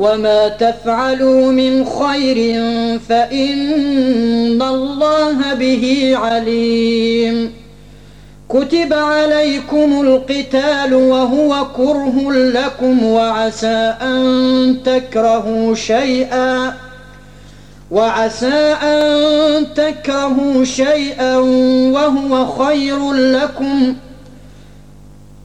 وما تفعلوا من خير فإن الله به عليم كتب عليكم القتال وهو كره لكم وعسى أن تكرهوا شيئا وعسى أن تكرهوا شيئا وهو خير لكم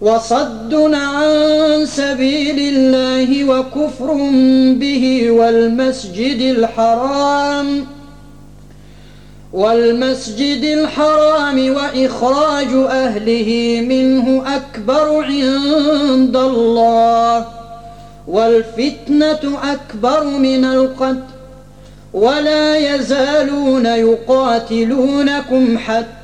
وصد عن سبيل الله وكفر به والمسجد الحرام والمسجد الحرام وإخراج أهله منه أكبر عند الله والفتنة أكبر من القتل ولا يزالون يقاتلونكم حتى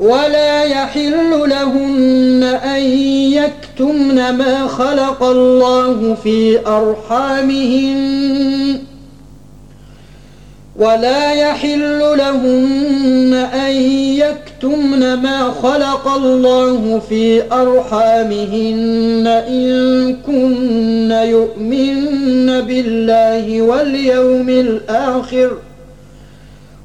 ولا يحل لهن أن يكتمن ما خلق الله في أرحامهن. ولا يحل لهن أن يكتمن ما خلق الله في أرحامهن. إن كن يؤمن بالله واليوم الآخر.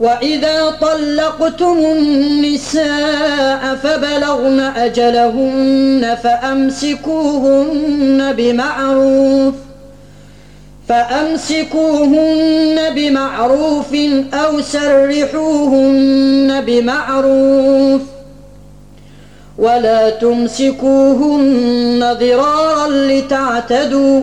وإذا طلقتم النساء فبلغن أجلهن فأمسكوهن بمعروف فأمسكوهن بمعروف أو سرحوهن بمعروف ولا تمسكوهن ضرارا لتعتدوا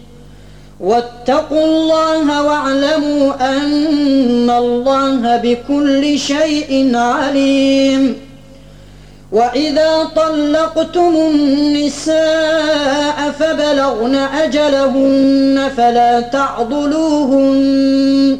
واتقوا الله واعلموا أن الله بكل شيء عليم. وإذا طلقتم النساء فبلغن أجلهن فلا تعضلوهن.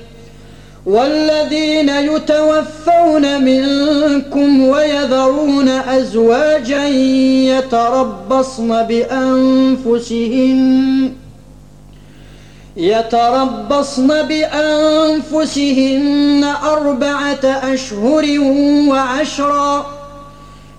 والذين يتوفون منكم ويذرون أزواجا يتربصن بأنفسهن يتربصن بأنفسهن أربعة أشهر وعشرا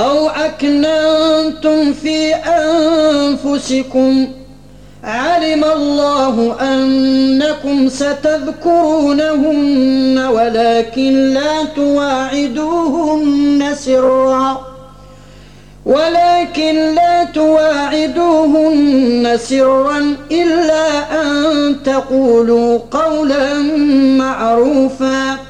أو أكننتم في أنفسكم. علم الله أنكم ستذكرونهن ولكن لا تواعدوهن سرا. ولكن لا تواعدوهن سرا إلا أن تقولوا قولا معروفا.